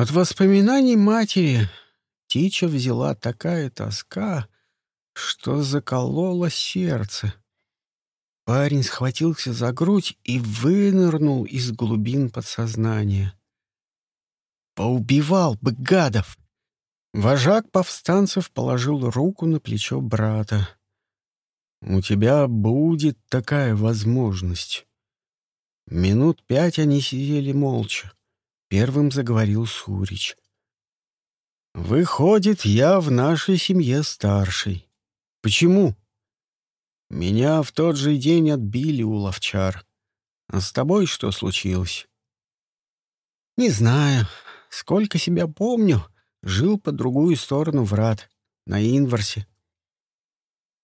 От воспоминаний матери Тича взяла такая тоска, что закололо сердце. Парень схватился за грудь и вынырнул из глубин подсознания. «Поубивал бы гадов!» Вожак повстанцев положил руку на плечо брата. «У тебя будет такая возможность». Минут пять они сидели молча. Первым заговорил Сурич. «Выходит, я в нашей семье старший. Почему?» «Меня в тот же день отбили у ловчар. А с тобой что случилось?» «Не знаю. Сколько себя помню, жил по другую сторону врат, на Инварсе.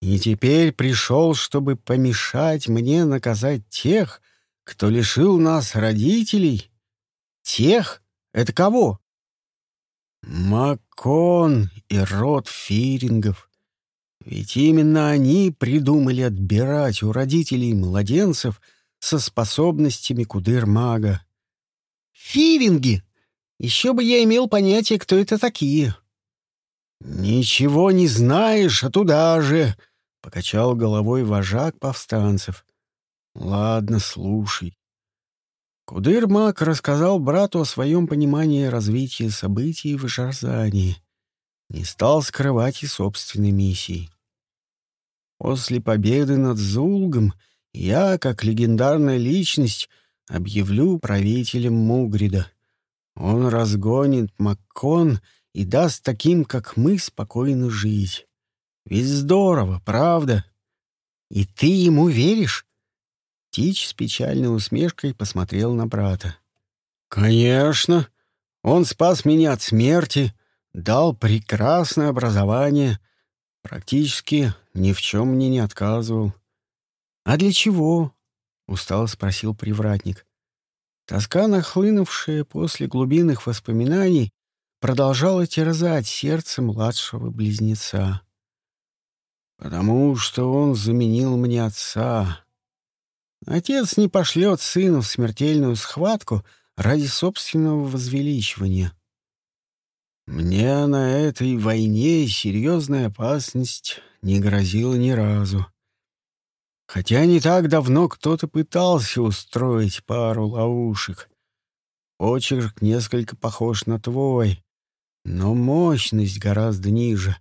И теперь пришел, чтобы помешать мне наказать тех, кто лишил нас родителей. Тех? Это кого? Макон и род фирингов. Ведь именно они придумали отбирать у родителей младенцев со способностями кудыр-мага. «Фиринги!» Еще бы я имел понятие, кто это такие. «Ничего не знаешь, а туда же!» — покачал головой вожак повстанцев. «Ладно, слушай». Кудыр-маг рассказал брату о своем понимании развития событий в Жарзании. Не стал скрывать и собственной миссии. После победы над Зулгом я, как легендарная личность, объявлю правителем Мугрида — он разгонит Маккон и даст таким, как мы, спокойно жить. Ведь здорово, правда? И ты ему веришь?» Тич с печальной усмешкой посмотрел на брата. «Конечно. Он спас меня от смерти, дал прекрасное образование, практически ни в чем мне не отказывал». «А для чего?» — устало спросил привратник. Тоска, нахлынувшая после глубинных воспоминаний, продолжала терзать сердце младшего близнеца. «Потому что он заменил мне отца. Отец не пошлет сына в смертельную схватку ради собственного возвеличивания. Мне на этой войне серьезная опасность не грозила ни разу. Хотя не так давно кто-то пытался устроить пару ловушек. Почерк несколько похож на твой, но мощность гораздо ниже.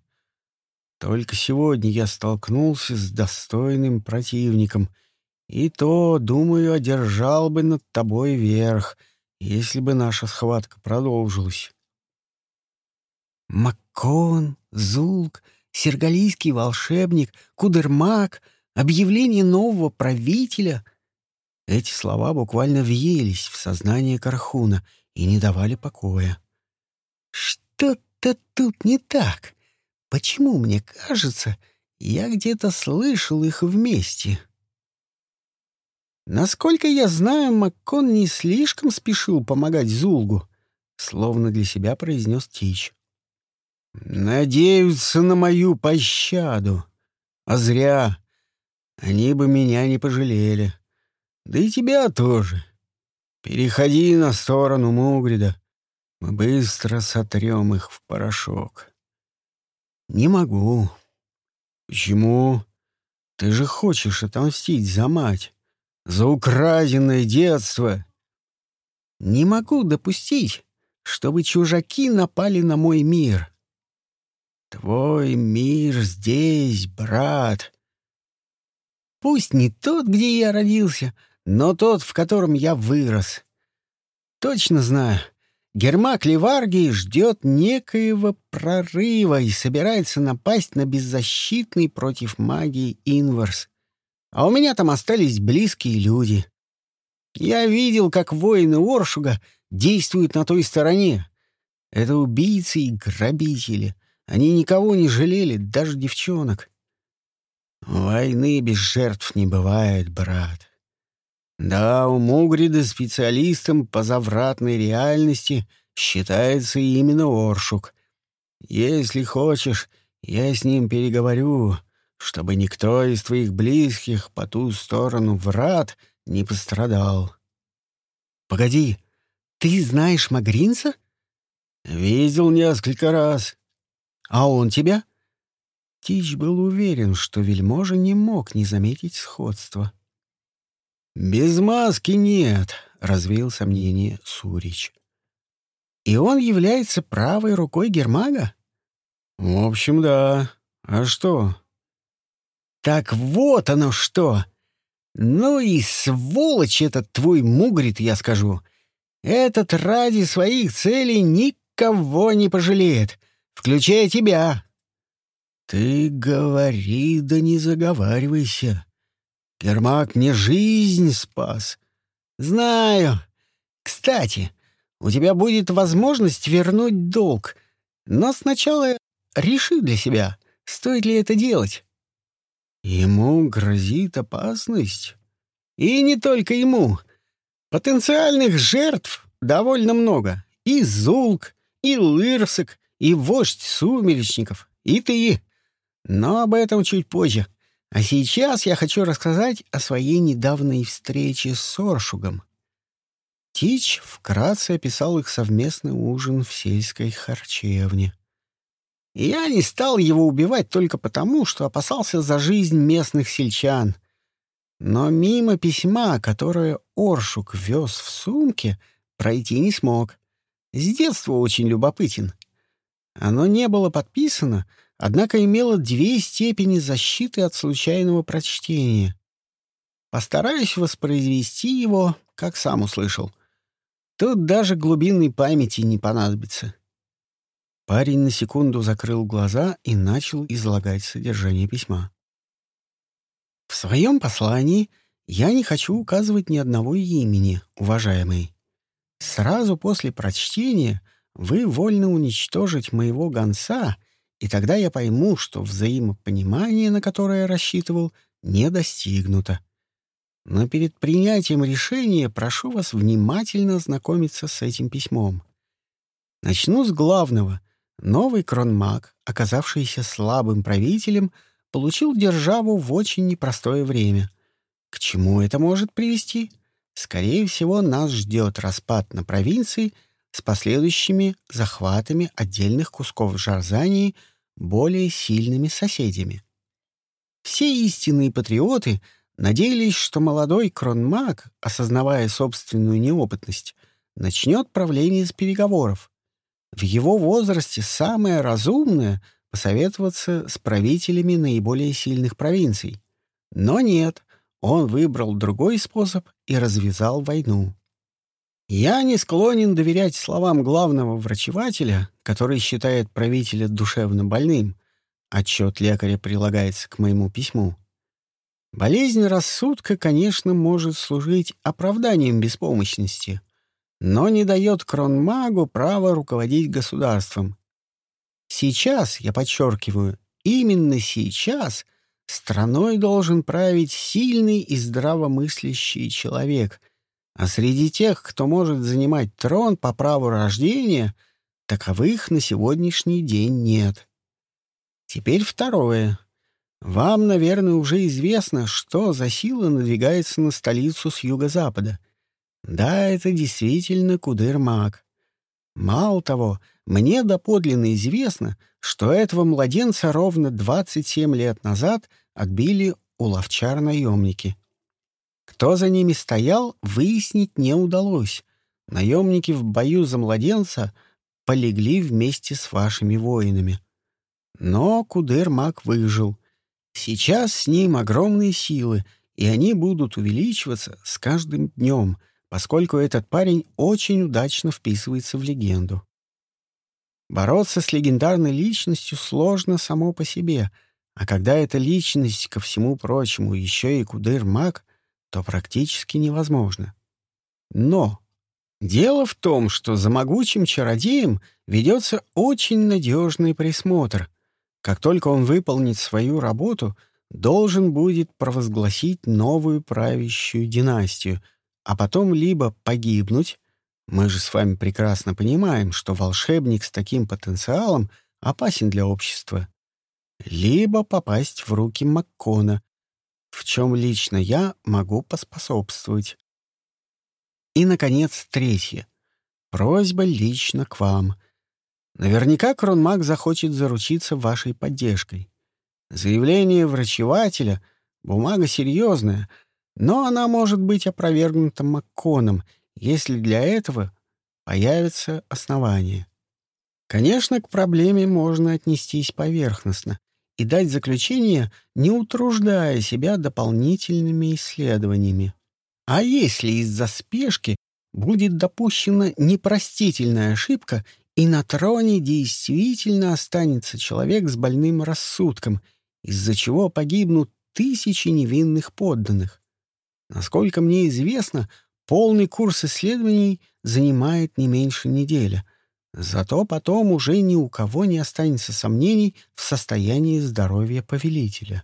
Только сегодня я столкнулся с достойным противником, и то, думаю, одержал бы над тобой верх, если бы наша схватка продолжилась. Маккон, Зулк, сергалийский волшебник, Кудермак — объявление нового правителя. Эти слова буквально въелись в сознание Кархуна и не давали покоя. Что-то тут не так. Почему мне кажется, я где-то слышал их вместе? Насколько я знаю, Маккон не слишком спешил помогать Зулгу, словно для себя произнес Тич. Надеются на мою пощаду. А зря. Они бы меня не пожалели. Да и тебя тоже. Переходи на сторону Мугрида. Мы быстро сотрем их в порошок. Не могу. Почему? Ты же хочешь отомстить за мать, за украденное детство. Не могу допустить, чтобы чужаки напали на мой мир. Твой мир здесь, брат, Пусть не тот, где я родился, но тот, в котором я вырос. Точно знаю, Гермак Леваргий ждет некоего прорыва и собирается напасть на беззащитный против магии Инварс. А у меня там остались близкие люди. Я видел, как воины Оршуга действуют на той стороне. Это убийцы и грабители. Они никого не жалели, даже девчонок. Войны без жертв не бывает, брат. Да, у Мугрида специалистом по завратной реальности считается именно Оршук. Если хочешь, я с ним переговорю, чтобы никто из твоих близких по ту сторону врат не пострадал. Погоди, ты знаешь Магринца? «Видел несколько раз». «А он тебя?» Тич был уверен, что вельможа не мог не заметить сходства. «Без маски нет», — развеял сомнение Сурич. «И он является правой рукой Гермага?» «В общем, да. А что?» «Так вот оно что! Ну и сволочь этот твой мугрит, я скажу. Этот ради своих целей никого не пожалеет, включая тебя. Ты говори, да не заговаривайся. Кермак мне жизнь спас. Знаю. Кстати, у тебя будет возможность вернуть долг, но сначала реши для себя, стоит ли это делать. Ему грозит опасность. И не только ему. Потенциальных жертв довольно много. И Зулк, и Лырсок, и вождь сумеречников, и ты. Но об этом чуть позже. А сейчас я хочу рассказать о своей недавней встрече с Оршугом. Тич вкратце описал их совместный ужин в сельской харчевне. Я не стал его убивать только потому, что опасался за жизнь местных сельчан. Но мимо письма, которое Оршук вез в сумке, пройти не смог. С детства очень любопытен. Оно не было подписано, однако имело две степени защиты от случайного прочтения. Постараюсь воспроизвести его, как сам услышал. Тут даже глубинной памяти не понадобится. Парень на секунду закрыл глаза и начал излагать содержание письма. «В своем послании я не хочу указывать ни одного имени, уважаемый. Сразу после прочтения вы вольны уничтожить моего гонца, и тогда я пойму, что взаимопонимание, на которое я рассчитывал, не достигнуто. Но перед принятием решения прошу вас внимательно ознакомиться с этим письмом. Начну с главного — Новый кронмаг, оказавшийся слабым правителем, получил державу в очень непростое время. К чему это может привести? Скорее всего, нас ждет распад на провинции с последующими захватами отдельных кусков Жарзании более сильными соседями. Все истинные патриоты надеялись, что молодой кронмаг, осознавая собственную неопытность, начнет правление с переговоров, в его возрасте самое разумное — посоветоваться с правителями наиболее сильных провинций. Но нет, он выбрал другой способ и развязал войну. Я не склонен доверять словам главного врачевателя, который считает правителя душевно больным. Отчет лекаря прилагается к моему письму. Болезнь рассудка, конечно, может служить оправданием беспомощности — но не дает кронмагу права руководить государством. Сейчас, я подчеркиваю, именно сейчас страной должен править сильный и здравомыслящий человек, а среди тех, кто может занимать трон по праву рождения, таковых на сегодняшний день нет. Теперь второе. Вам, наверное, уже известно, что за сила надвигается на столицу с юго-запада — да, это действительно Кудыр-маг. Мало того, мне доподлинно известно, что этого младенца ровно 27 лет назад отбили у ловчар-наемники. Кто за ними стоял, выяснить не удалось. Наемники в бою за младенца полегли вместе с вашими воинами. Но Кудыр-маг выжил. Сейчас с ним огромные силы, и они будут увеличиваться с каждым днем — поскольку этот парень очень удачно вписывается в легенду. Бороться с легендарной личностью сложно само по себе, а когда эта личность, ко всему прочему, еще и кудыр-маг, то практически невозможно. Но дело в том, что за могучим чародеем ведется очень надежный присмотр. Как только он выполнит свою работу, должен будет провозгласить новую правящую династию — а потом либо погибнуть, мы же с вами прекрасно понимаем, что волшебник с таким потенциалом опасен для общества, либо попасть в руки Маккона, в чем лично я могу поспособствовать. И, наконец, третье. Просьба лично к вам. Наверняка Кронмаг захочет заручиться вашей поддержкой. Заявление врачевателя — бумага серьезная, но она может быть опровергнута Макконом, если для этого появятся основания. Конечно, к проблеме можно отнестись поверхностно и дать заключение, не утруждая себя дополнительными исследованиями. А если из-за спешки будет допущена непростительная ошибка, и на троне действительно останется человек с больным рассудком, из-за чего погибнут тысячи невинных подданных. Насколько мне известно, полный курс исследований занимает не меньше недели. Зато потом уже ни у кого не останется сомнений в состоянии здоровья повелителя.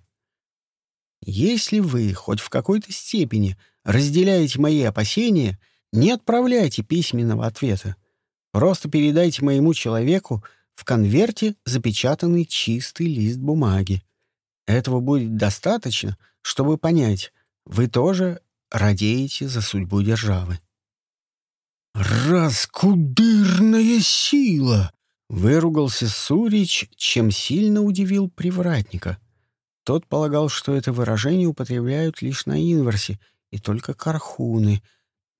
Если вы хоть в какой-то степени разделяете мои опасения, не отправляйте письменного ответа. Просто передайте моему человеку в конверте запечатанный чистый лист бумаги. Этого будет достаточно, чтобы понять, вы тоже радеете за судьбу державы. «Раскудырная сила!» — выругался Сурич, чем сильно удивил привратника. Тот полагал, что это выражение употребляют лишь на инверсе и только кархуны.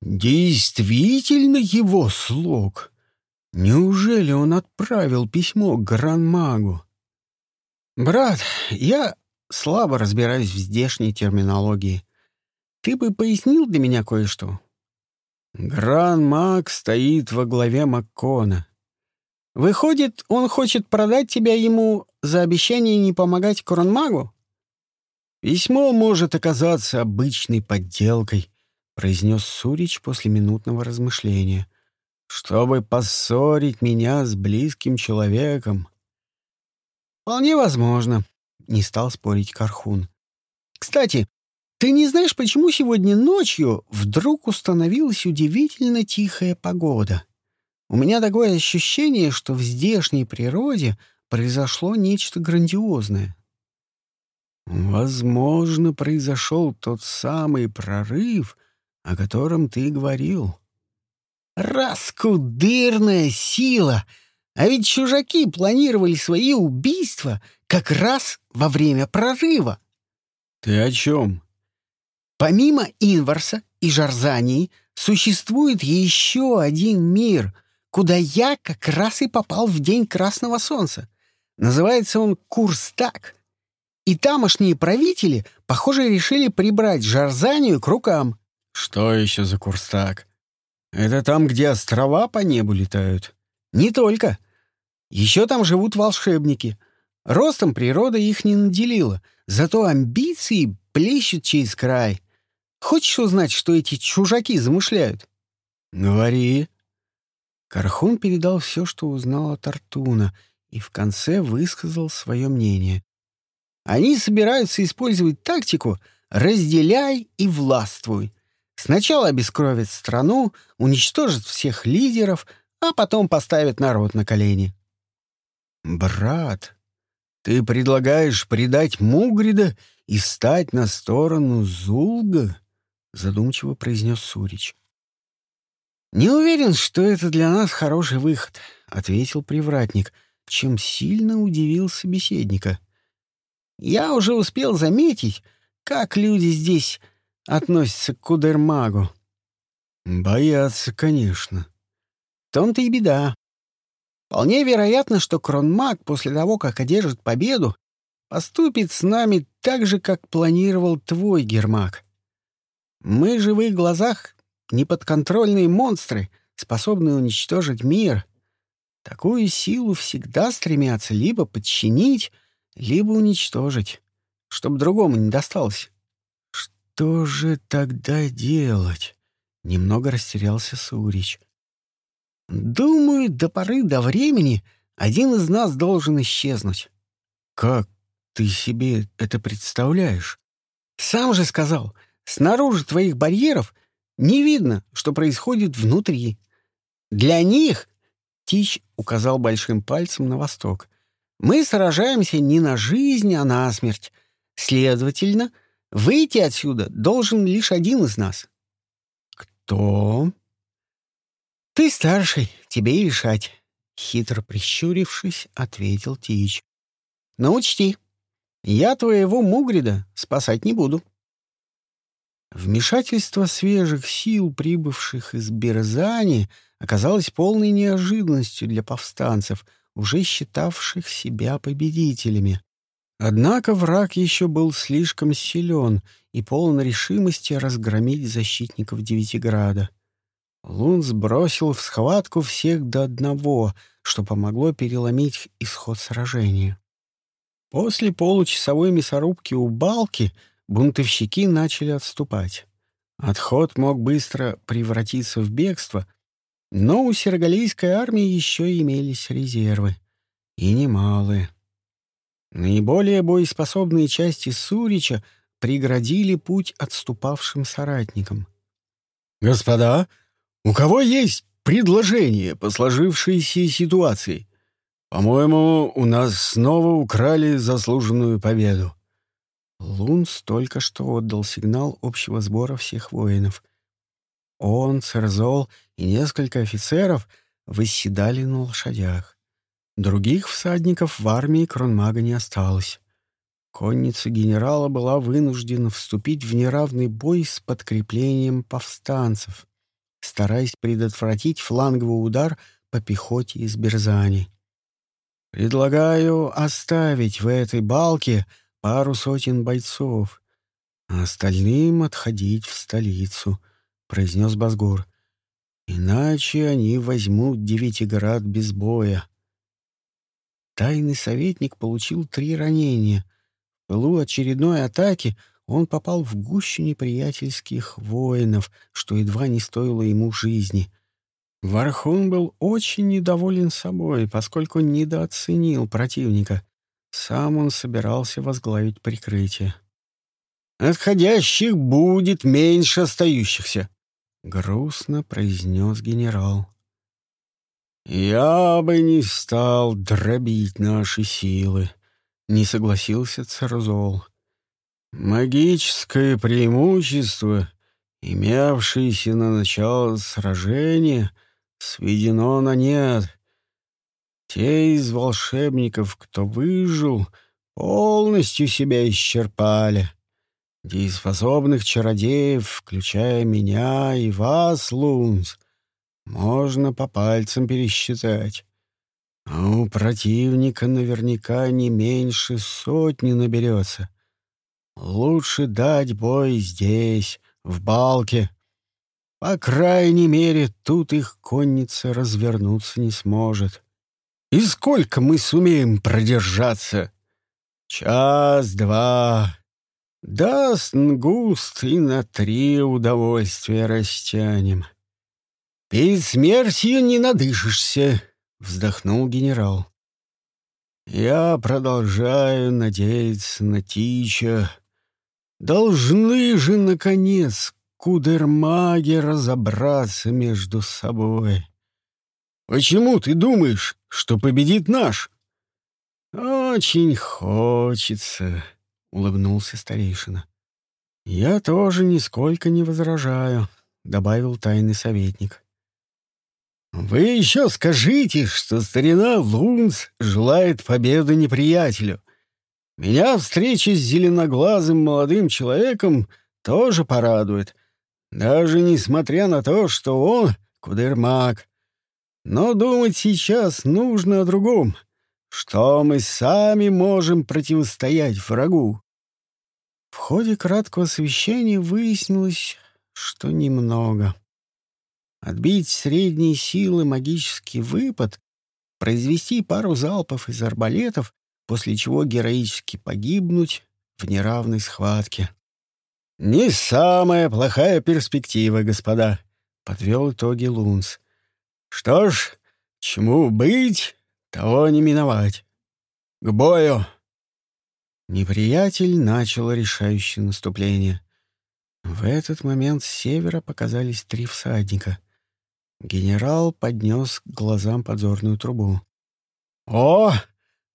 «Действительно его слог! Неужели он отправил письмо к гранмагу?» «Брат, я слабо разбираюсь в здешней терминологии. Ты бы пояснил для меня кое-что?» «Гран-маг стоит во главе Маккона. Выходит, он хочет продать тебя ему за обещание не помогать Кронмагу?» «Письмо может оказаться обычной подделкой», — произнес Сурич после минутного размышления. «Чтобы поссорить меня с близким человеком». «Вполне возможно», — не стал спорить Кархун. «Кстати, ты не знаешь, почему сегодня ночью вдруг установилась удивительно тихая погода? У меня такое ощущение, что в здешней природе произошло нечто грандиозное. Возможно, произошел тот самый прорыв, о котором ты говорил. Раскудырная сила! А ведь чужаки планировали свои убийства как раз во время прорыва. Ты о чем? Помимо Инварса и Жарзании существует еще один мир, куда я как раз и попал в день Красного Солнца. Называется он Курстак. И тамошние правители, похоже, решили прибрать Жарзанию к рукам. Что еще за Курстак? Это там, где острова по небу летают? Не только. Еще там живут волшебники. Ростом природа их не наделила, зато амбиции плещут через край — Хочешь узнать, что эти чужаки замышляют?» «Говори». Кархун передал все, что узнал от Артуна, и в конце высказал свое мнение. «Они собираются использовать тактику «разделяй и властвуй». Сначала обескровят страну, уничтожат всех лидеров, а потом поставят народ на колени. «Брат, ты предлагаешь предать Мугрида и стать на сторону Зулга?» — задумчиво произнес Сурич. «Не уверен, что это для нас хороший выход», — ответил привратник, чем сильно удивил собеседника. «Я уже успел заметить, как люди здесь относятся к Кудермагу». «Боятся, конечно». «В том-то и беда. Вполне вероятно, что Кронмаг после того, как одержит победу, поступит с нами так же, как планировал твой Гермак. Мы же в их глазах неподконтрольные монстры, способные уничтожить мир. Такую силу всегда стремятся либо подчинить, либо уничтожить, чтобы другому не досталось. Что же тогда делать? Немного растерялся Сурич. Думаю, до поры до времени один из нас должен исчезнуть. Как ты себе это представляешь? Сам же сказал — Снаружи твоих барьеров не видно, что происходит внутри. Для них, — Тич указал большим пальцем на восток, — мы сражаемся не на жизнь, а на смерть. Следовательно, выйти отсюда должен лишь один из нас. Кто? Ты старший, тебе и решать. — хитро прищурившись, ответил Тич. «Но учти, я твоего Мугрида спасать не буду». Вмешательство свежих сил, прибывших из Берзани, оказалось полной неожиданностью для повстанцев, уже считавших себя победителями. Однако враг еще был слишком силен и полон решимости разгромить защитников Девятиграда. Лун сбросил в схватку всех до одного, что помогло переломить исход сражения. После получасовой мясорубки у балки бунтовщики начали отступать. Отход мог быстро превратиться в бегство, но у сирогалийской армии еще имелись резервы. И немалые. Наиболее боеспособные части Сурича преградили путь отступавшим соратникам. «Господа, у кого есть предложение по сложившейся ситуации? По-моему, у нас снова украли заслуженную победу». Лунс только что отдал сигнал общего сбора всех воинов. Он, Церзол и несколько офицеров восседали на лошадях. Других всадников в армии Кронмага не осталось. Конница генерала была вынуждена вступить в неравный бой с подкреплением повстанцев, стараясь предотвратить фланговый удар по пехоте из Берзани. «Предлагаю оставить в этой балке пару сотен бойцов, а остальным отходить в столицу», — произнес Базгур. «Иначе они возьмут Девятиград без боя». Тайный советник получил три ранения. В пылу очередной атаки он попал в гущу неприятельских воинов, что едва не стоило ему жизни. Вархун был очень недоволен собой, поскольку недооценил противника. Сам он собирался возглавить прикрытие. «Отходящих будет меньше остающихся», — грустно произнес генерал. «Я бы не стал дробить наши силы», — не согласился Церзол. «Магическое преимущество, имевшееся на начало сражения, сведено на нет. Те из волшебников, кто выжил, полностью себя исчерпали. Дееспособных чародеев, включая меня и вас, Лунс, можно по пальцам пересчитать. А у противника наверняка не меньше сотни наберется. Лучше дать бой здесь, в балке. По крайней мере, тут их конница развернуться не сможет. И сколько мы сумеем продержаться? Час-два. Даст густ и на три удовольствия растянем. Перед смертью не надышишься, вздохнул генерал. Я продолжаю надеяться на Тича. Должны же, наконец, кудермаги разобраться между собой. Почему ты думаешь, что победит наш? Очень хочется, улыбнулся старейшина. Я тоже нисколько не возражаю, добавил тайный советник. Вы еще скажите, что старина Лунц желает победы неприятелю. Меня встреча с зеленоглазым молодым человеком тоже порадует, даже несмотря на то, что он кудермаг. Но думать сейчас нужно о другом. Что мы сами можем противостоять врагу? В ходе краткого освещения выяснилось, что немного. Отбить средние силы магический выпад, произвести пару залпов из арбалетов, после чего героически погибнуть в неравной схватке. «Не самая плохая перспектива, господа», — подвел итоги Лунс. Что ж, чему быть, того не миновать. К бою! Неприятель начал решающее наступление. В этот момент с севера показались три всадника. Генерал поднес к глазам подзорную трубу. «О,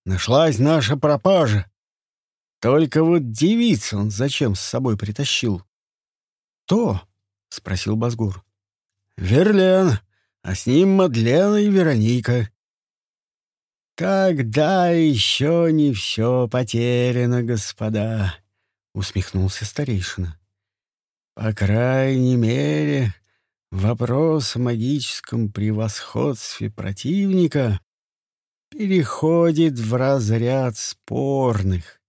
нашлась наша пропажа! Только вот девица он зачем с собой притащил?» «То?» — спросил Базгур. «Верлен, а с ним Мадлена и Вероника. «Тогда еще не все потеряно, господа», — усмехнулся старейшина. «По крайней мере, вопрос о магическом превосходстве противника переходит в разряд спорных».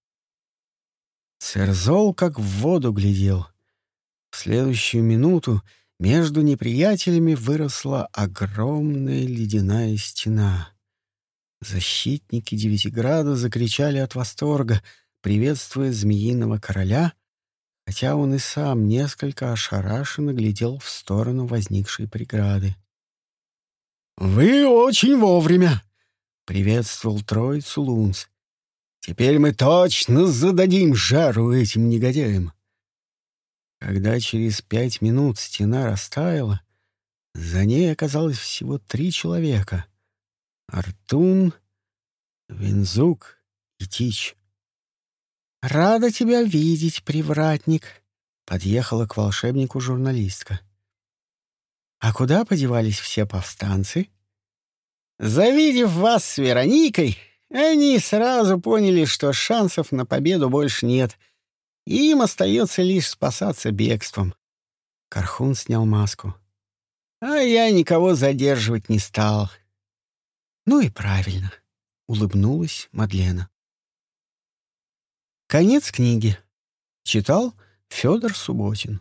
Церзол как в воду глядел. В следующую минуту между неприятелями выросла огромная ледяная стена. Защитники Девятиграда закричали от восторга, приветствуя змеиного короля, хотя он и сам несколько ошарашенно глядел в сторону возникшей преграды. «Вы очень вовремя!» — приветствовал троицу Лунц. «Теперь мы точно зададим жару этим негодяям!» Когда через пять минут стена растаяла, за ней оказалось всего три человека — Артун, Винзук и Тич. «Рада тебя видеть, привратник», — подъехала к волшебнику журналистка. «А куда подевались все повстанцы?» «Завидев вас с Вероникой, они сразу поняли, что шансов на победу больше нет, им остается лишь спасаться бегством». Кархун снял маску. «А я никого задерживать не стал». «Ну и правильно», — улыбнулась Мадлена. Конец книги. Читал Федор Субботин.